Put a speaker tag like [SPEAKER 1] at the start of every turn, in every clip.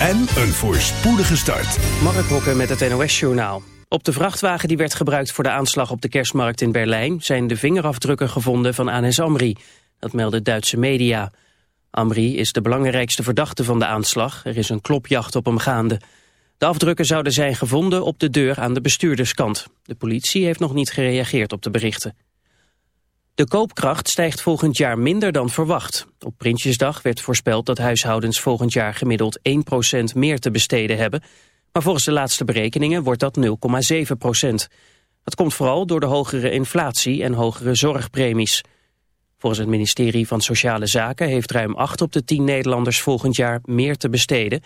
[SPEAKER 1] en een voorspoedige start.
[SPEAKER 2] Mark Brokken met het NOS Journaal. Op de vrachtwagen die werd gebruikt voor de aanslag op de kerstmarkt in Berlijn... zijn de vingerafdrukken gevonden van Anes Amri. Dat melden Duitse media. Amri is de belangrijkste verdachte van de aanslag. Er is een klopjacht op hem gaande. De afdrukken zouden zijn gevonden op de deur aan de bestuurderskant. De politie heeft nog niet gereageerd op de berichten. De koopkracht stijgt volgend jaar minder dan verwacht. Op Prinsjesdag werd voorspeld dat huishoudens volgend jaar gemiddeld 1% meer te besteden hebben. Maar volgens de laatste berekeningen wordt dat 0,7%. Dat komt vooral door de hogere inflatie en hogere zorgpremies. Volgens het ministerie van Sociale Zaken heeft ruim 8 op de 10 Nederlanders volgend jaar meer te besteden.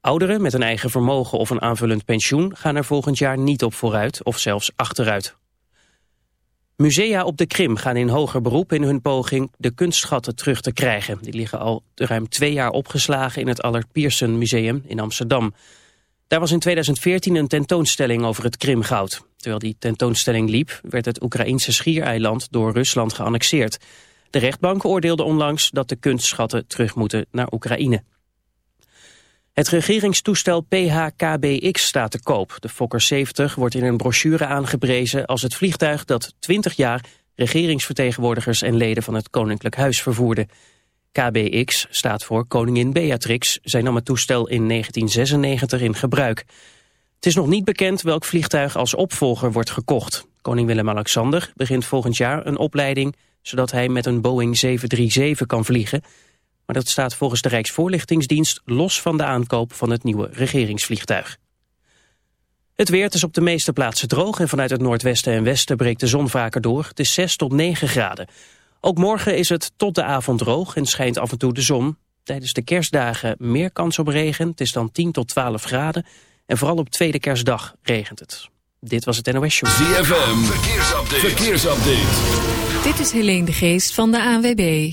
[SPEAKER 2] Ouderen met een eigen vermogen of een aanvullend pensioen gaan er volgend jaar niet op vooruit of zelfs achteruit. Musea op de Krim gaan in hoger beroep in hun poging de kunstschatten terug te krijgen. Die liggen al ruim twee jaar opgeslagen in het Allard Pierson Museum in Amsterdam. Daar was in 2014 een tentoonstelling over het Krimgoud. Terwijl die tentoonstelling liep, werd het Oekraïnse schiereiland door Rusland geannexeerd. De rechtbank oordeelde onlangs dat de kunstschatten terug moeten naar Oekraïne. Het regeringstoestel PHKBX staat te koop. De Fokker 70 wordt in een brochure aangeprezen als het vliegtuig dat 20 jaar regeringsvertegenwoordigers en leden van het Koninklijk Huis vervoerde. KBX staat voor Koningin Beatrix. Zij nam het toestel in 1996 in gebruik. Het is nog niet bekend welk vliegtuig als opvolger wordt gekocht. Koning Willem-Alexander begint volgend jaar een opleiding... zodat hij met een Boeing 737 kan vliegen... Maar dat staat volgens de Rijksvoorlichtingsdienst los van de aankoop van het nieuwe regeringsvliegtuig. Het weer is op de meeste plaatsen droog en vanuit het noordwesten en westen breekt de zon vaker door. Het is 6 tot 9 graden. Ook morgen is het tot de avond droog en schijnt af en toe de zon. Tijdens de kerstdagen meer kans op regen. Het is dan 10 tot 12 graden. En vooral op tweede kerstdag regent het. Dit was het NOS Show.
[SPEAKER 1] ZFM, verkeersupdate. verkeersupdate.
[SPEAKER 3] Dit is Helene de Geest van de ANWB.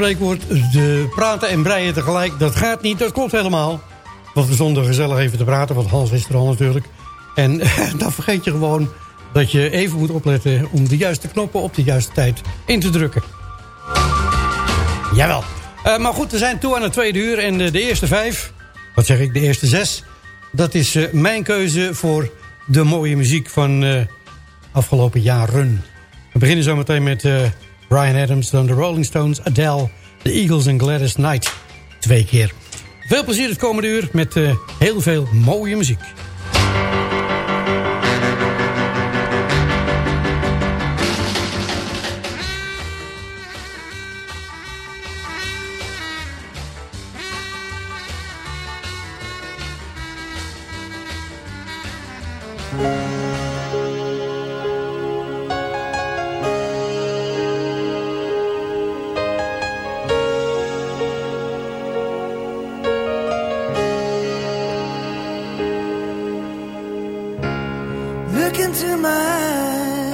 [SPEAKER 4] Spreekwoord de praten en breien tegelijk, dat gaat niet, dat klopt helemaal. Want we stonden gezellig even te praten, want Hans is er al natuurlijk. En dan vergeet je gewoon dat je even moet opletten om de juiste knoppen op de juiste tijd in te drukken. Jawel. Uh, maar goed, we zijn toe aan het tweede uur en de, de eerste vijf, wat zeg ik, de eerste zes... dat is uh, mijn keuze voor de mooie muziek van uh, afgelopen jaren. We beginnen zometeen met... Brian Adams, dan de Rolling Stones, Adele, The Eagles en Gladys Knight. twee keer. Veel plezier het komende uur met uh, heel veel mooie muziek.
[SPEAKER 5] time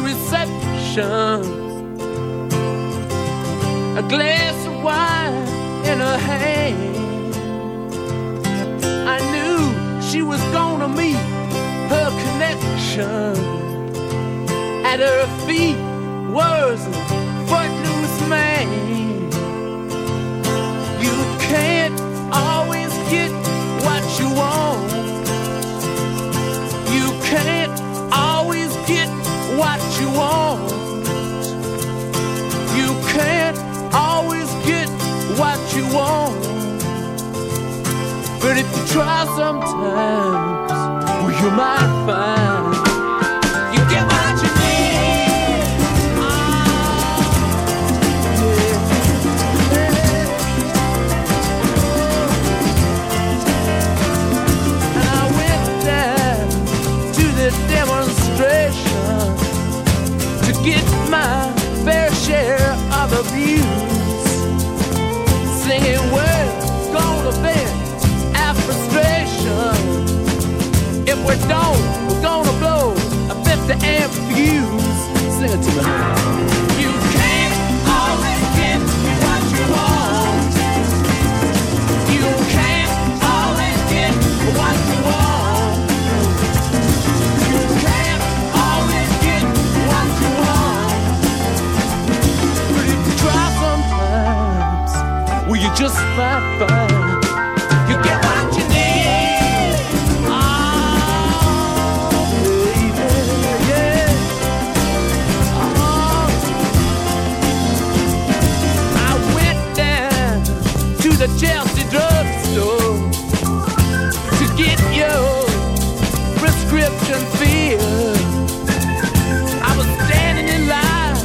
[SPEAKER 5] reception. A glass of wine in her hand. I knew she was gonna meet her connection. At her feet was a footloose man. You can't always get what you want. What you want. You can't always get what you want. But if you try sometimes, well, you might find get my fair share of abuse. Singing, we're gonna vent our frustration. If we don't, we're gonna blow a 50 amp fuse. Sing it to me. You can't always get what you want. Just might find you get what you need. Oh, baby, yeah. Oh. I went down to the Chelsea drugstore to get your prescription filled. I was standing in line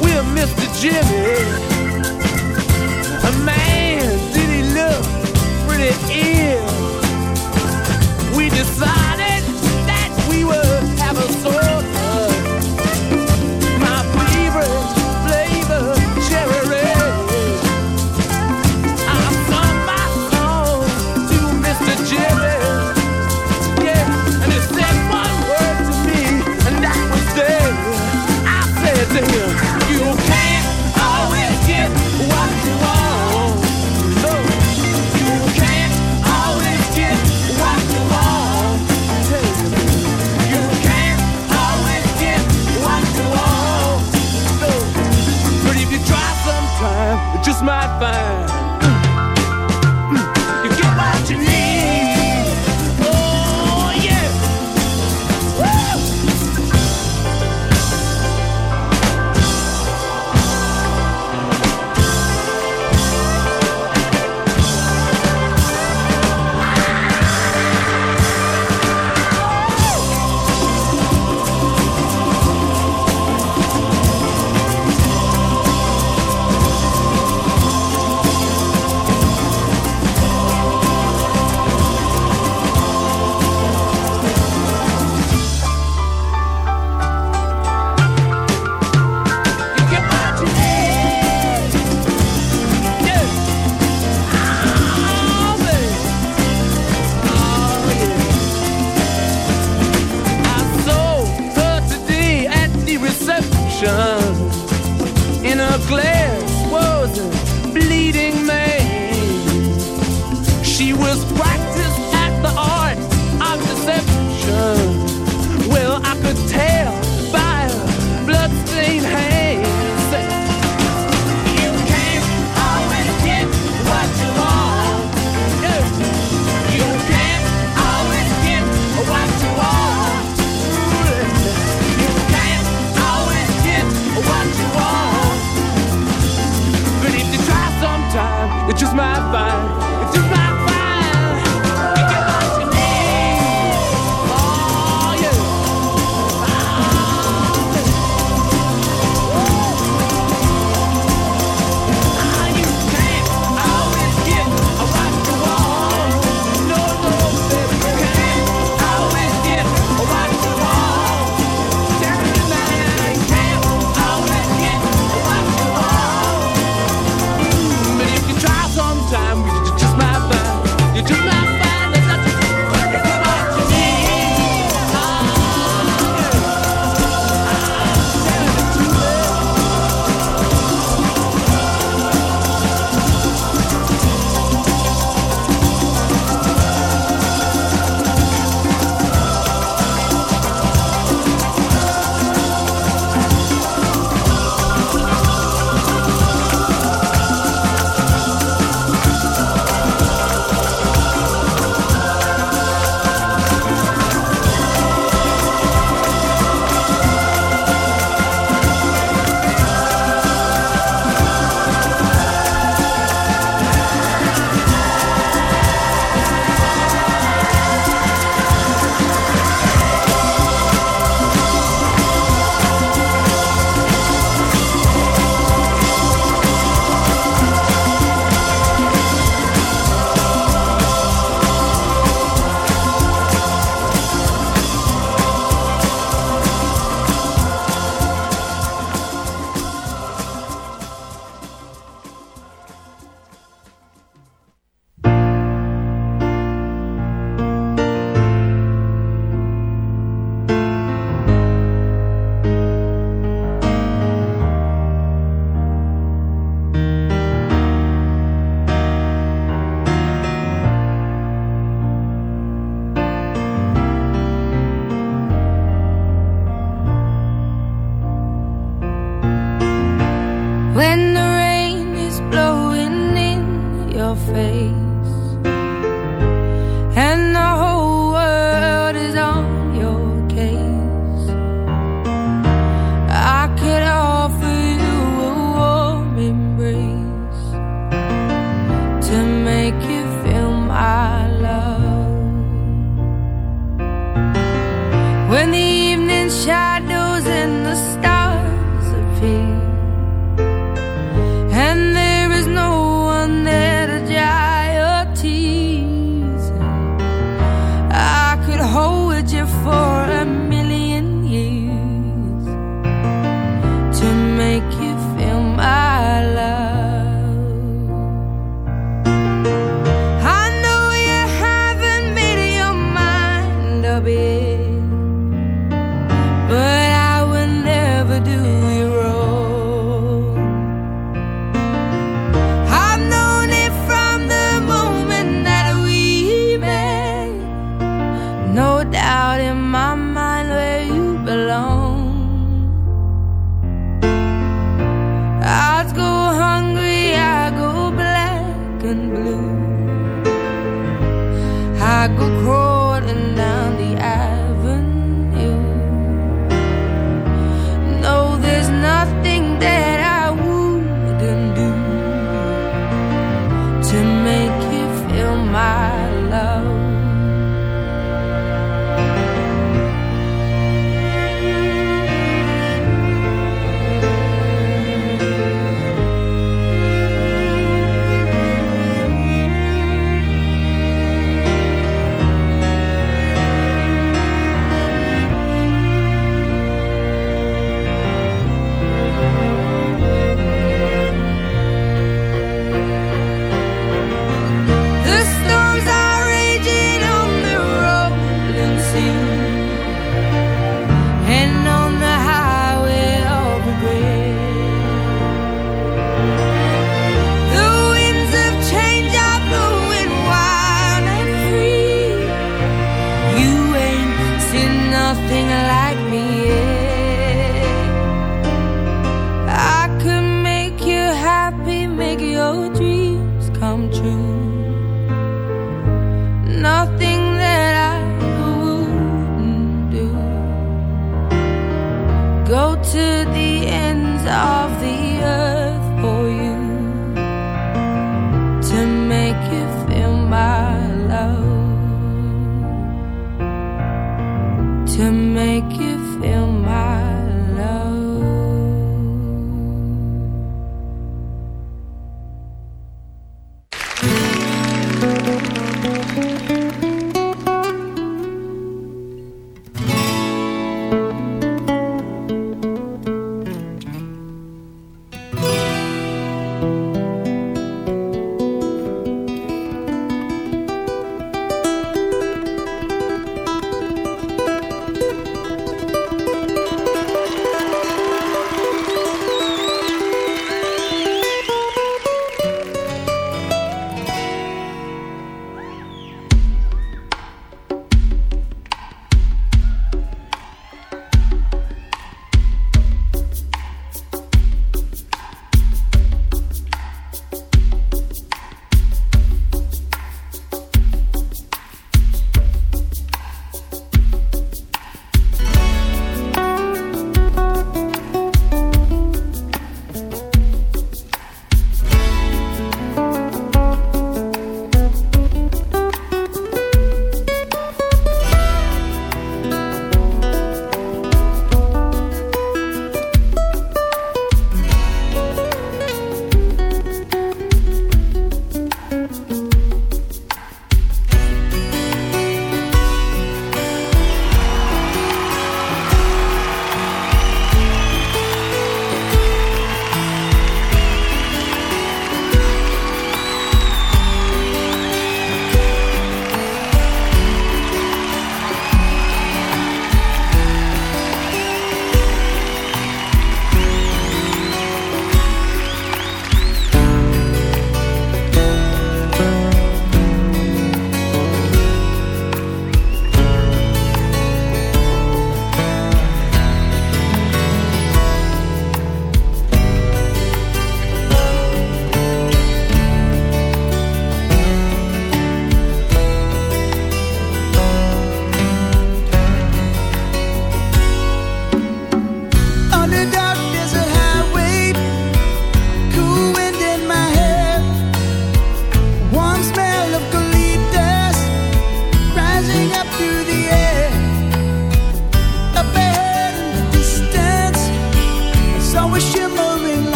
[SPEAKER 5] with Mr. Jimmy. it is. of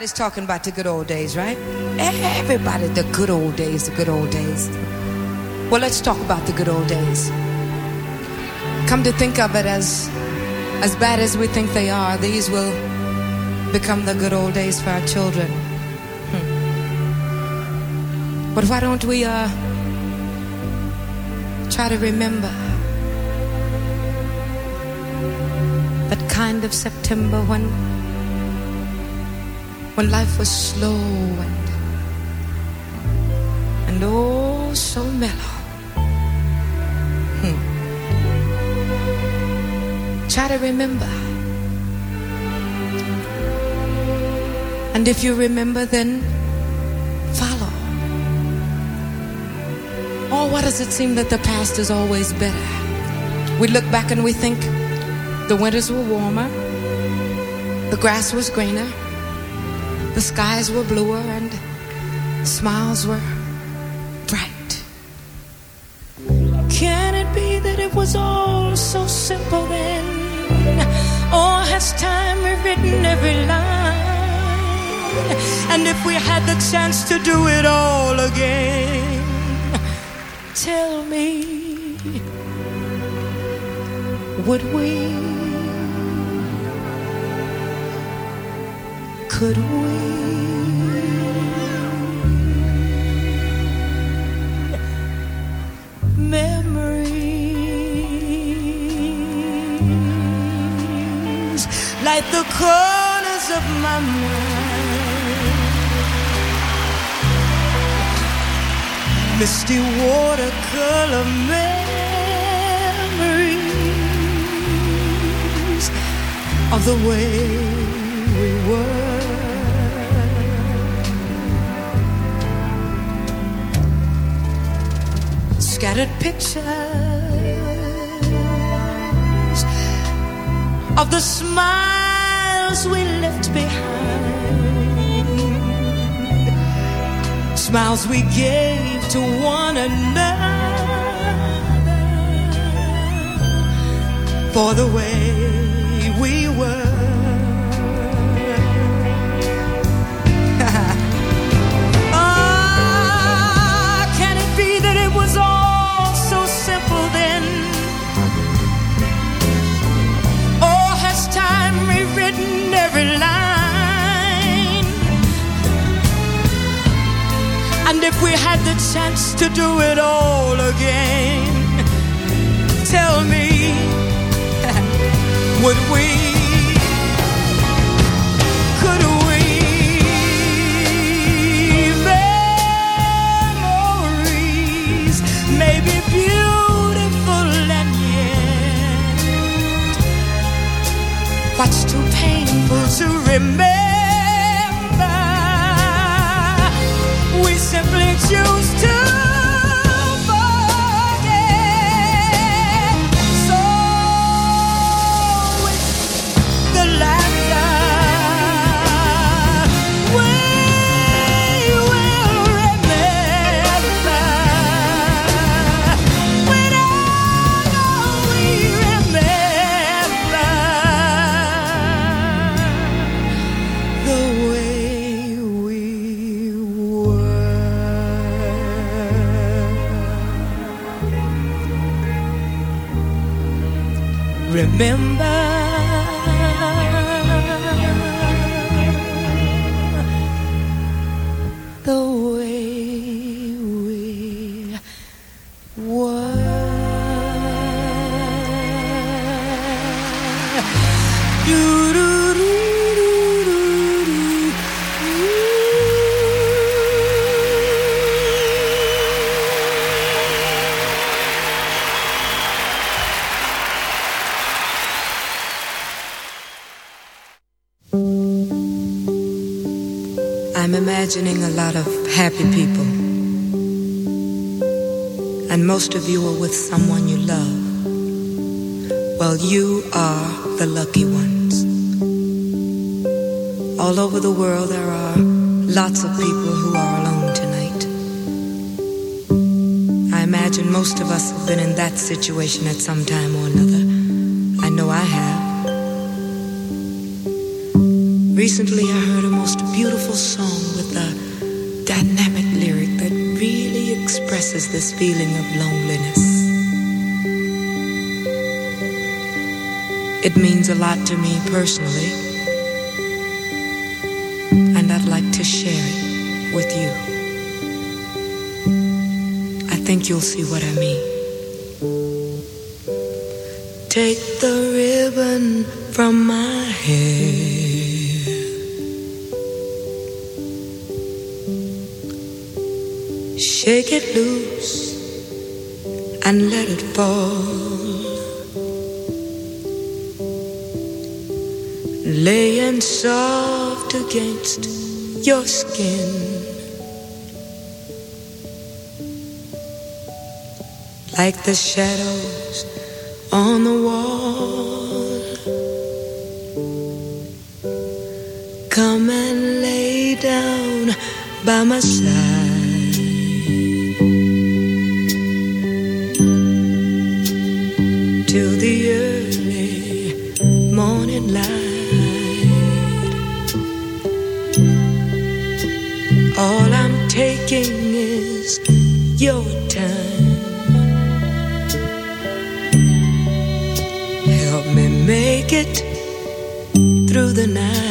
[SPEAKER 6] Everybody's talking about the good old days, right? Everybody, the good old days, the good old days. Well, let's talk about the good old days. Come to think of it as as bad as we think they are, these will become the good old days for our children. Hmm. But why don't we uh try to remember that kind of September when when life was slow and and oh so mellow. Hmm. Try to remember And if you remember, then follow. Oh, why does it seem that the past is always better? We look back and we think the winters were warmer, the grass was greener, the skies were bluer, and smiles were bright. Can it be that it was all so simple then? Or has time rewritten every line? And if we had the chance to do it all again, tell me, would we? Could we? Memories like the corners of my mind. Misty watercolor memories of the way we were. Scattered pictures of the smiles we left behind. Smiles we gave to one another for the way we were. And if we had the chance to do it all again, tell me, would we? Could we? Memories may be beautiful and yet what's too painful to remember. Simply choose to been imagining a lot of happy people. And most of you are with someone you love. Well, you are the lucky ones. All over the world, there are lots of people who are alone tonight. I imagine most of us have been in that situation at some time or another. I know I have. Recently, I heard a most beautiful song this feeling of loneliness. It means a lot to me personally, and I'd like to share it with you. I think you'll see what I mean. The shadows on the wall. Come and lay down by my side. Till the early morning light. All I'm taking is your make it through the night.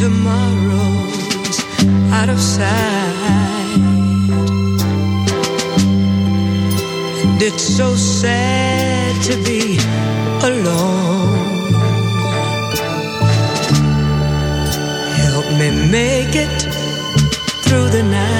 [SPEAKER 6] Tomorrow's out of sight. And it's so sad to be alone. Help me make it through the night.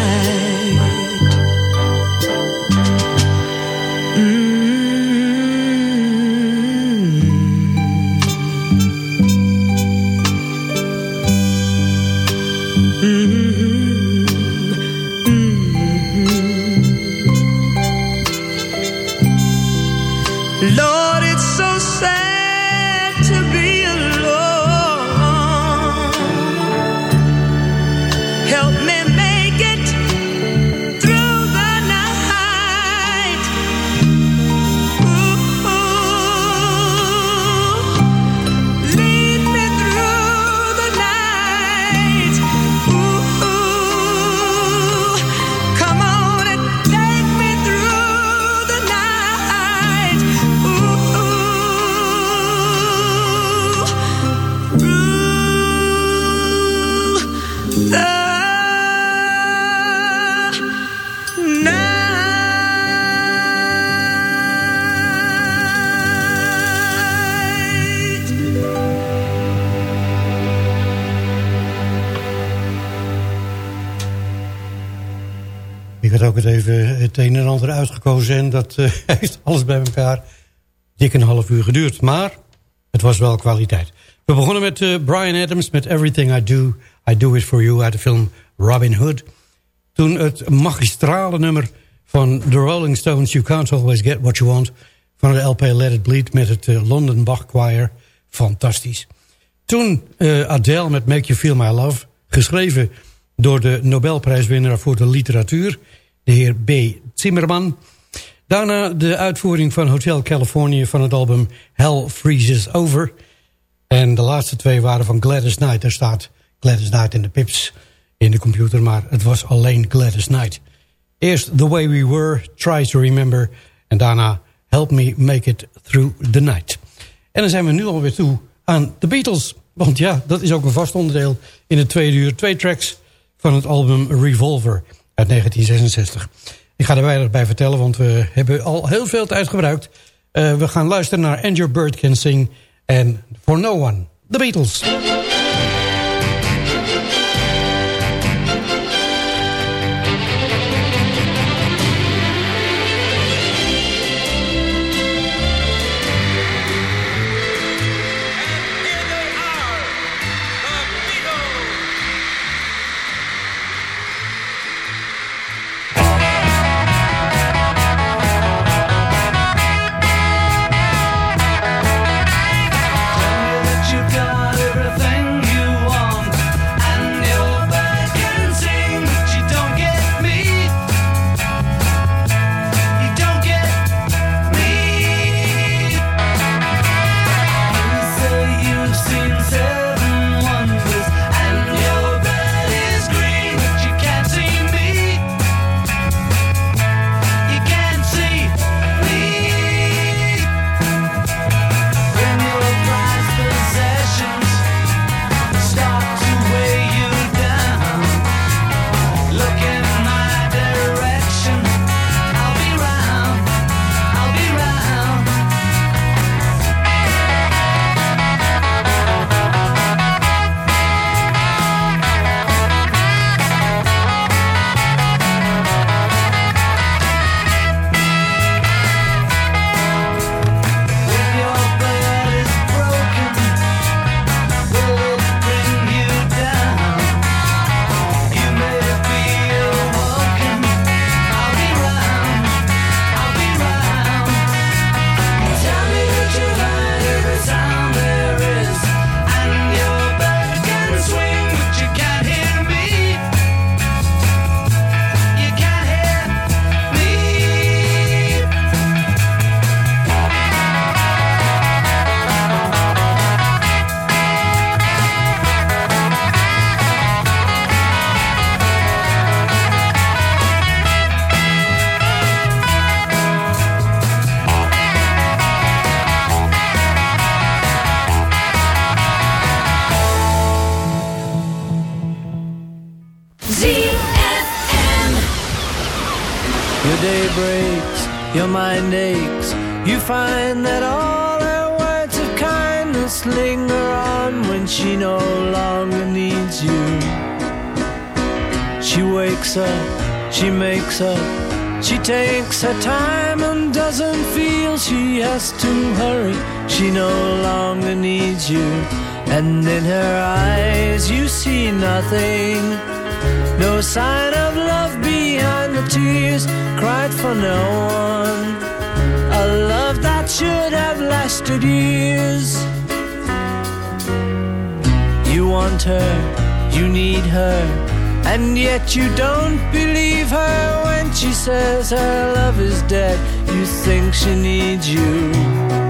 [SPEAKER 4] En dat eh, heeft alles bij elkaar dik een half uur geduurd. Maar het was wel kwaliteit. We begonnen met eh, Brian Adams met Everything I Do, I Do It For You uit de film Robin Hood. Toen het magistrale nummer van The Rolling Stones, You Can't Always Get What You Want, van de LP Let It Bleed met het eh, London Bach Choir. Fantastisch. Toen Adele met Make You Feel My Love, geschreven door de Nobelprijswinnaar voor de literatuur, de heer B. Zimmerman. Daarna de uitvoering van Hotel California van het album Hell Freezes Over. En de laatste twee waren van Gladys Knight. Er staat Gladys Knight in de pips in de computer, maar het was alleen Gladys Knight. Eerst The Way We Were, Try to Remember. En daarna Help Me Make It Through the Night. En dan zijn we nu alweer toe aan The Beatles. Want ja, dat is ook een vast onderdeel in het tweede uur. Twee tracks van het album Revolver uit 1966. Ik ga er weinig bij vertellen, want we hebben al heel veel tijd gebruikt. Uh, we gaan luisteren naar And Your Bird Can Sing en For No One, The Beatles.
[SPEAKER 7] And in her eyes you see nothing. No sign of love behind the tears cried for no one. A love that should have lasted years. You want her, you need her, and yet you don't believe her when she says her love is dead. You think she needs you.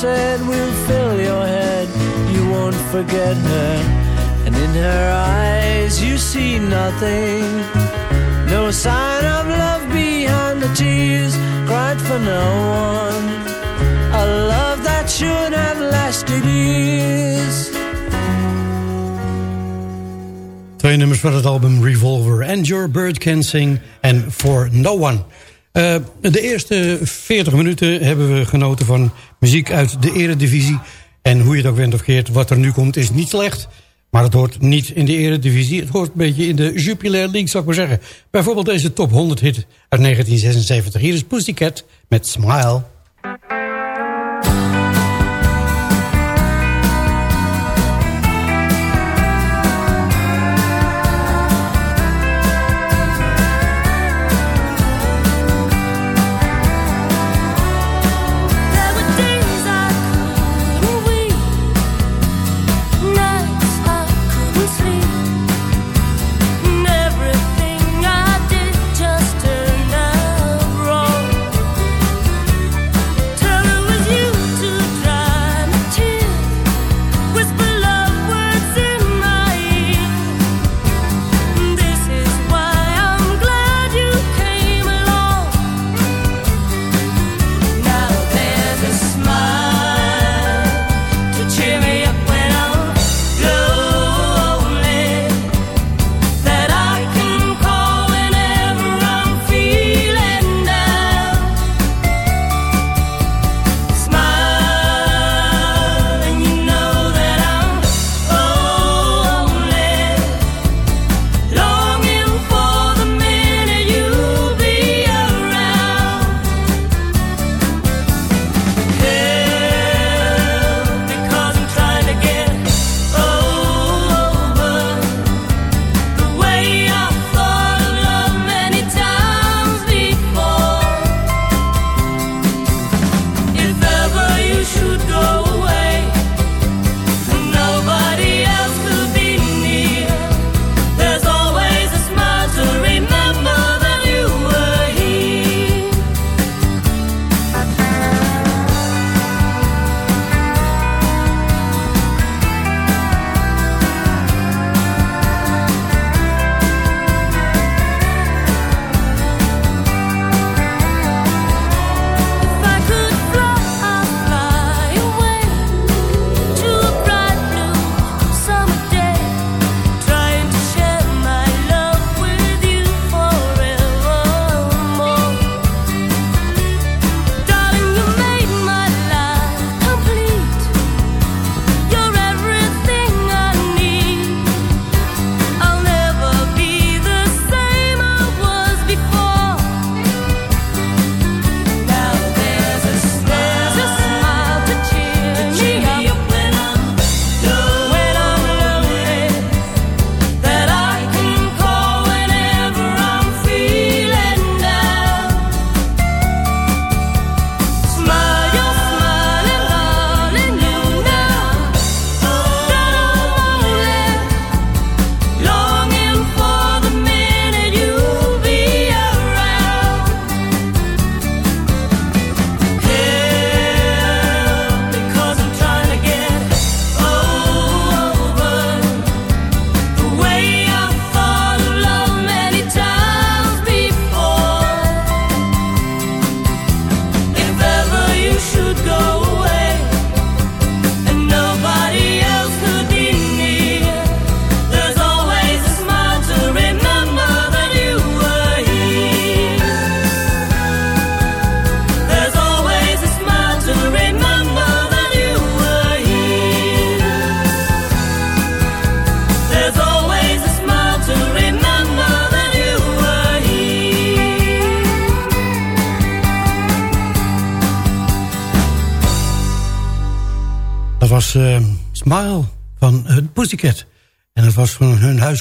[SPEAKER 7] Said will fill your head. You won't forget her, and in her eyes you see nothing. No sign of love behind the tears cried for no one. A love that should have lasted years.
[SPEAKER 4] Twee nummers van het album Revolver. And Your Bird Can Sing en For No One. Uh, de eerste 40 minuten hebben we genoten van muziek uit de eredivisie. En hoe je het ook went of keert, wat er nu komt is niet slecht. Maar het hoort niet in de eredivisie. Het hoort een beetje in de Jupiler League, zou ik maar zeggen. Bijvoorbeeld deze top 100 hit uit 1976. Hier is Pussycat met Smile.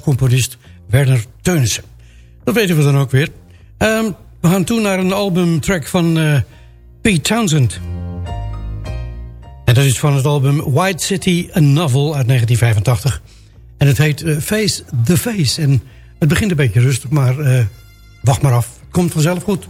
[SPEAKER 4] Hun huiscomponist Werner Teunissen. Dat weten we dan ook weer. Ehm, we gaan toe naar een albumtrack van eh, Pete Townsend. En dat is van het album White City, a Novel uit 1985. En het heet eh, Face the Face. En het begint een beetje rustig, maar eh, wacht maar af. Het komt vanzelf goed.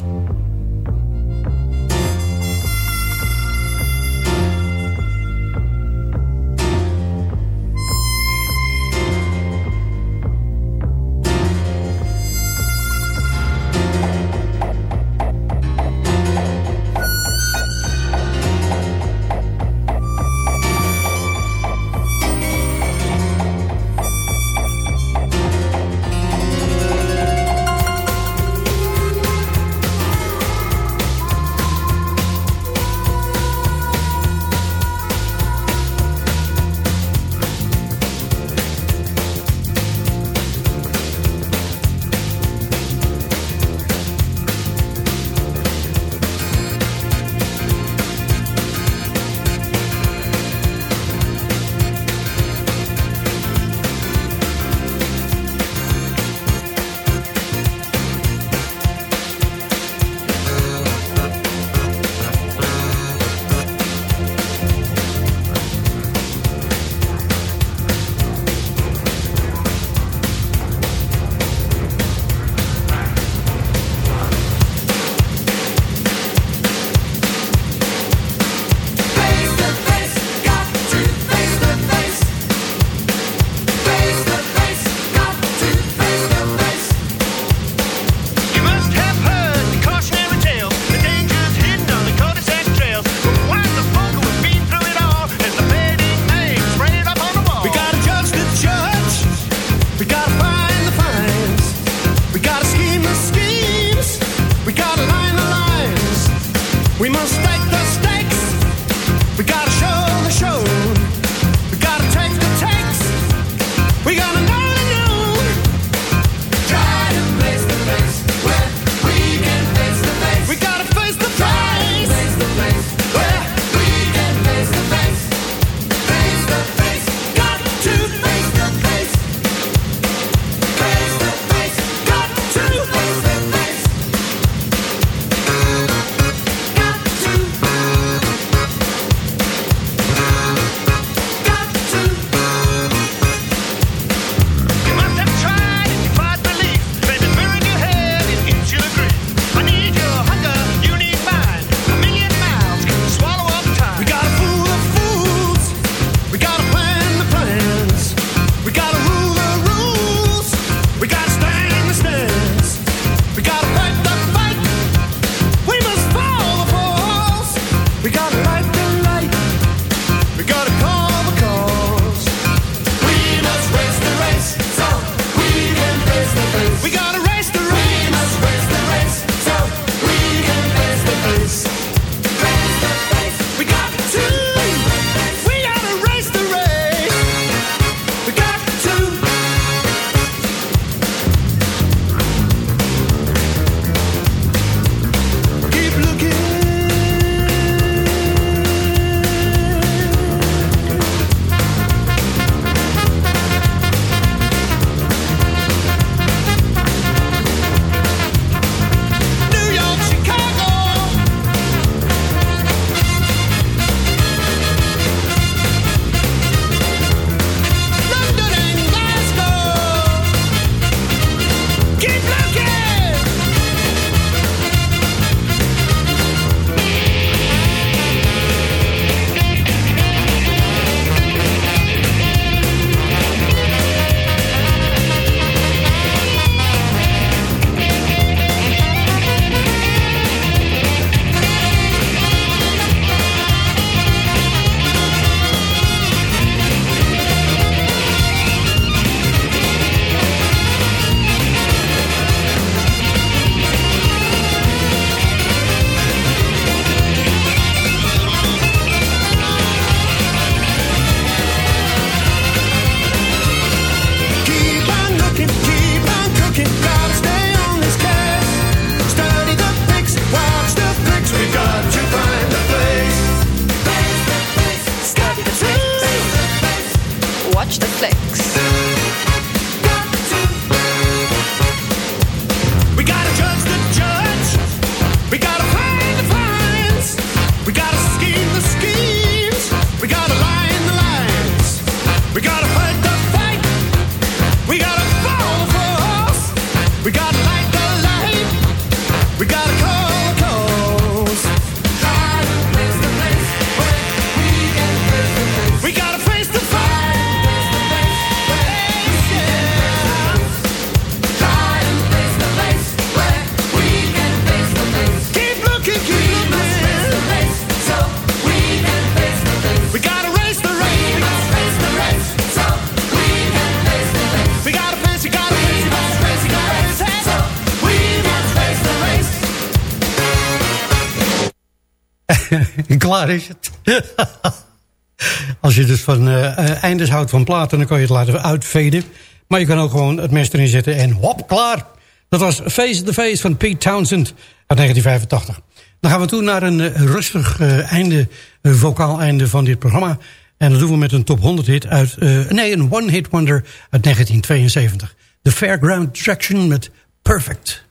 [SPEAKER 4] Als je dus van eh, eindes houdt van platen, dan kan je het laten uitveden. Maar je kan ook gewoon het mes erin zetten en hop, klaar. Dat was Face the Face van Pete Townsend uit 1985. Dan gaan we toe naar een eh, rustig einde, vocaal einde van dit programma. En dat doen we met een top 100 hit uit, nee, een one hit wonder uit 1972. The Fairground Attraction met Perfect.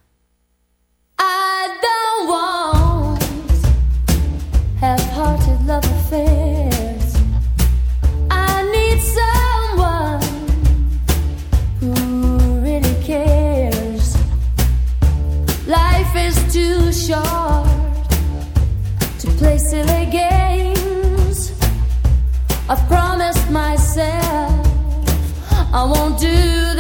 [SPEAKER 8] Play silly games. I've promised myself I won't do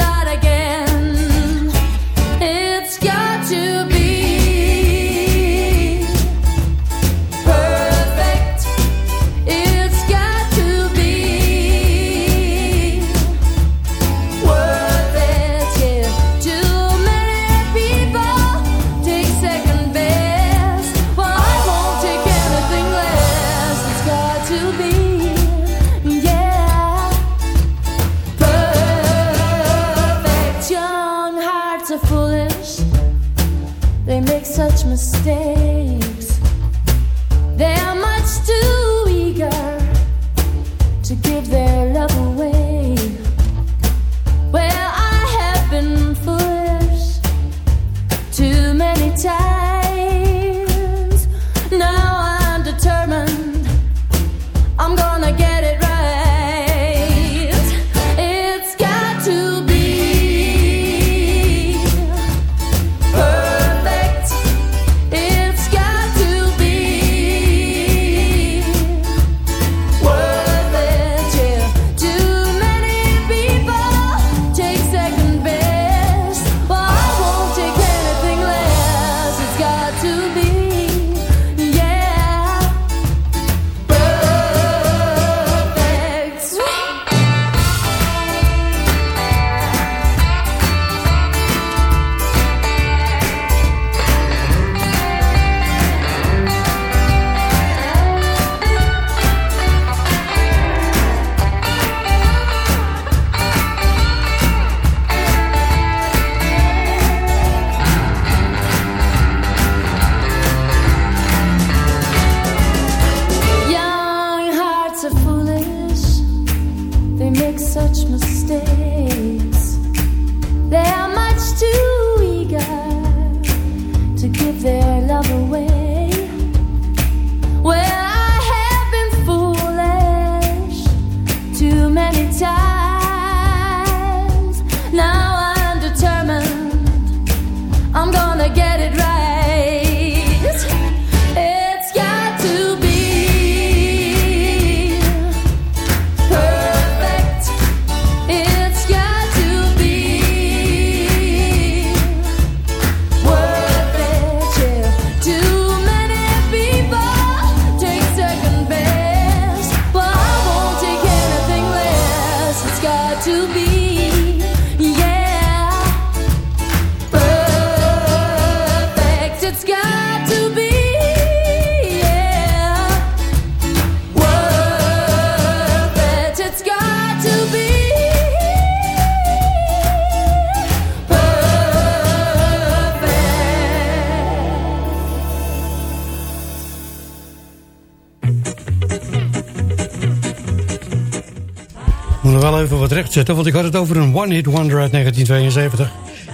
[SPEAKER 4] moet nog wel even wat recht zetten, want ik had het over een one-hit wonder uit 1972.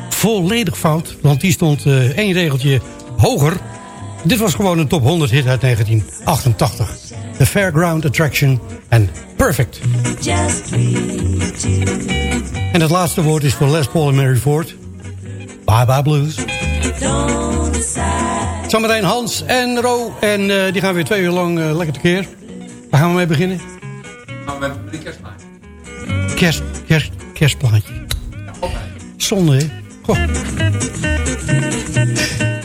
[SPEAKER 4] Volledig fout, want die stond eh, één regeltje hoger. Dit was gewoon een top 100 hit uit 1988. The Fairground Attraction en Perfect. En het laatste woord is voor Les Paul en Mary Ford. Bye Bye Blues. Zometeen Hans en Ro. En eh, die gaan weer twee uur lang eh, lekker tekeer. Waar gaan we mee beginnen?
[SPEAKER 9] Nou, met de kerstplaat.
[SPEAKER 4] Kerst, kerst, kerstplaatje. Zonde, hè?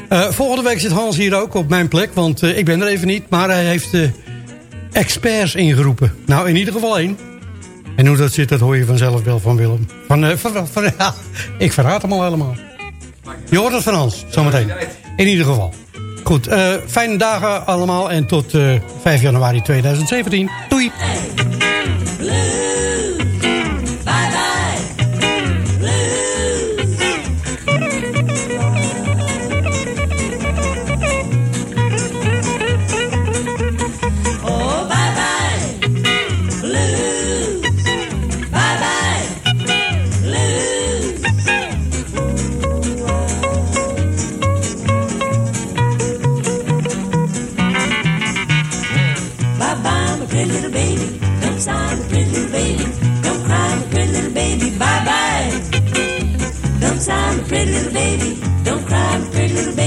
[SPEAKER 4] Eh, volgende week zit Hans hier ook op mijn plek, want eh, ik ben er even niet. Maar hij heeft eh, experts ingeroepen. Nou, in ieder geval één. En hoe dat zit, dat hoor je vanzelf wel van Willem. Van, van, van, ja, ik verraad hem al helemaal. Je hoort het van Hans, zometeen. In ieder geval. Goed, fijne dagen allemaal en tot eh, 5 januari 2017. Doei!